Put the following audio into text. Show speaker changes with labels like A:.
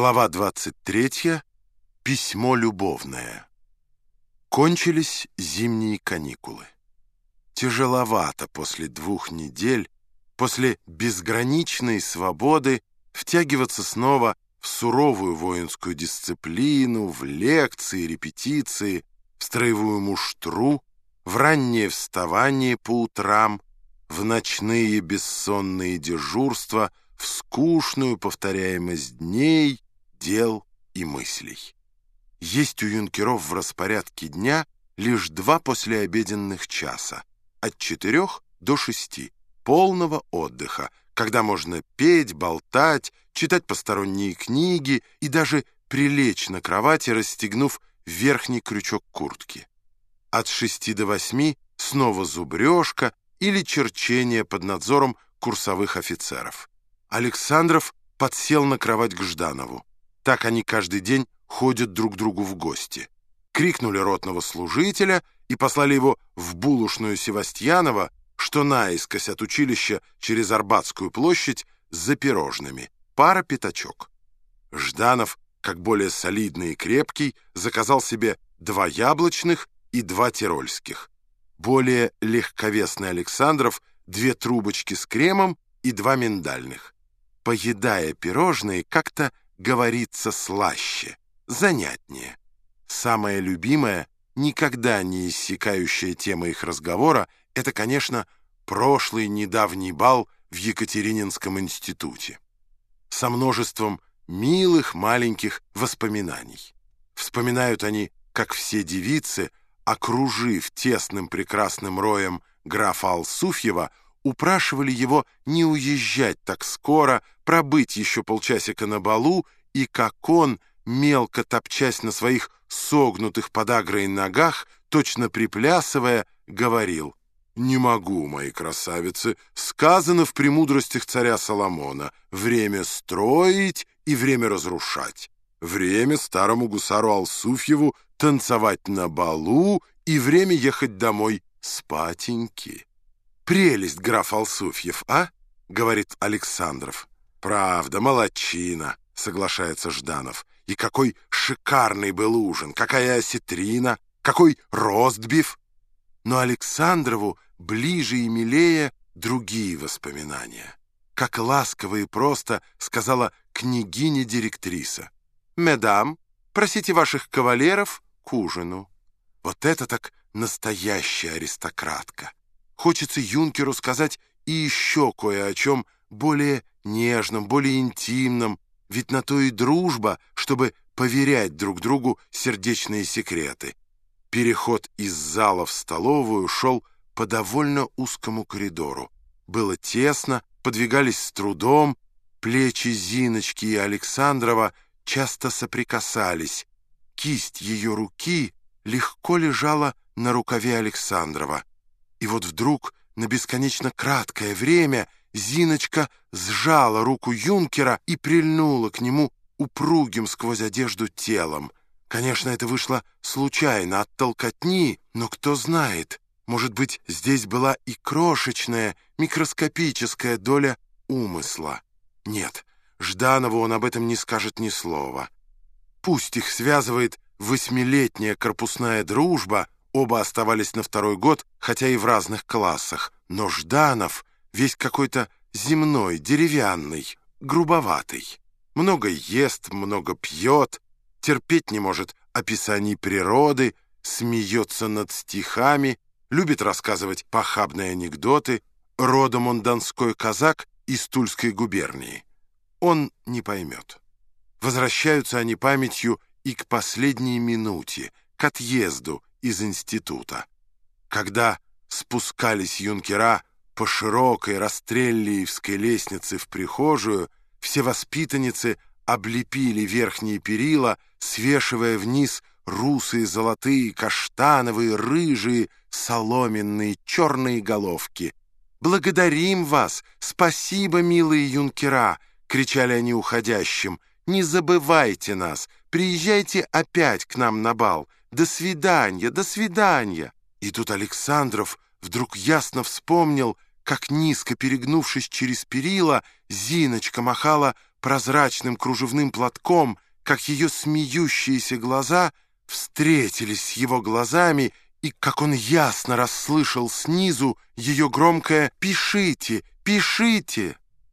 A: Глава 23. Письмо любовное. Кончились зимние каникулы. Тяжеловато после двух недель, после безграничной свободы втягиваться снова в суровую воинскую дисциплину, в лекции, репетиции, в строевую муштру, в раннее вставание по утрам, в ночные бессонные дежурства — в скучную повторяемость дней, дел и мыслей. Есть у юнкеров в распорядке дня лишь два послеобеденных часа, от четырех до шести, полного отдыха, когда можно петь, болтать, читать посторонние книги и даже прилечь на кровати, расстегнув верхний крючок куртки. От шести до восьми снова зубрежка или черчение под надзором курсовых офицеров. Александров подсел на кровать к Жданову. Так они каждый день ходят друг другу в гости. Крикнули ротного служителя и послали его в булушную Севастьянова, что наискось от училища через Арбатскую площадь за пирожными. Пара пятачок. Жданов, как более солидный и крепкий, заказал себе два яблочных и два тирольских. Более легковесный Александров — две трубочки с кремом и два миндальных поедая пирожные, как-то говорится слаще, занятнее. Самая любимая, никогда не иссякающая тема их разговора — это, конечно, прошлый недавний бал в Екатерининском институте. Со множеством милых маленьких воспоминаний. Вспоминают они, как все девицы, окружив тесным прекрасным роем графа Алсуфьева, упрашивали его не уезжать так скоро, пробыть еще полчасика на балу, и как он, мелко топчась на своих согнутых подагрой ногах, точно приплясывая, говорил «Не могу, мои красавицы, сказано в премудростях царя Соломона, время строить и время разрушать, время старому гусару Алсуфьеву танцевать на балу и время ехать домой спатеньки». «Прелесть, граф Алсуфьев, а?» — говорит Александров. «Правда, молодчина», — соглашается Жданов. «И какой шикарный был ужин, какая осетрина, какой ростбиф!» Но Александрову ближе и милее другие воспоминания. Как ласково и просто сказала княгиня-директриса. «Медам, просите ваших кавалеров к ужину». Вот это так настоящая аристократка. Хочется юнкеру сказать и еще кое о чем более нежном, более интимном, ведь на то и дружба, чтобы поверять друг другу сердечные секреты. Переход из зала в столовую шел по довольно узкому коридору. Было тесно, подвигались с трудом, плечи Зиночки и Александрова часто соприкасались. Кисть ее руки легко лежала на рукаве Александрова. И вот вдруг на бесконечно краткое время Зиночка сжала руку юнкера и прильнула к нему упругим сквозь одежду телом. Конечно, это вышло случайно, от толкотни, но кто знает, может быть, здесь была и крошечная, микроскопическая доля умысла. Нет, Жданову он об этом не скажет ни слова. Пусть их связывает восьмилетняя корпусная дружба — Оба оставались на второй год, хотя и в разных классах. Но Жданов весь какой-то земной, деревянный, грубоватый. Много ест, много пьет, терпеть не может описаний природы, смеется над стихами, любит рассказывать похабные анекдоты. Родом он донской казак из Тульской губернии. Он не поймет. Возвращаются они памятью и к последней минуте, к отъезду, из института. Когда спускались юнкера по широкой расстреллиевской лестнице в прихожую, все воспитанницы облепили верхние перила, свешивая вниз русые, золотые, каштановые, рыжие, соломенные, черные головки. «Благодарим вас! Спасибо, милые юнкера!» — кричали они уходящим. «Не забывайте нас! Приезжайте опять к нам на бал! До свидания, до свидания!» И тут Александров вдруг ясно вспомнил, как низко перегнувшись через перила, Зиночка махала прозрачным кружевным платком, как ее смеющиеся глаза встретились с его глазами, и как он ясно расслышал снизу ее громкое «Пишите! Пишите!»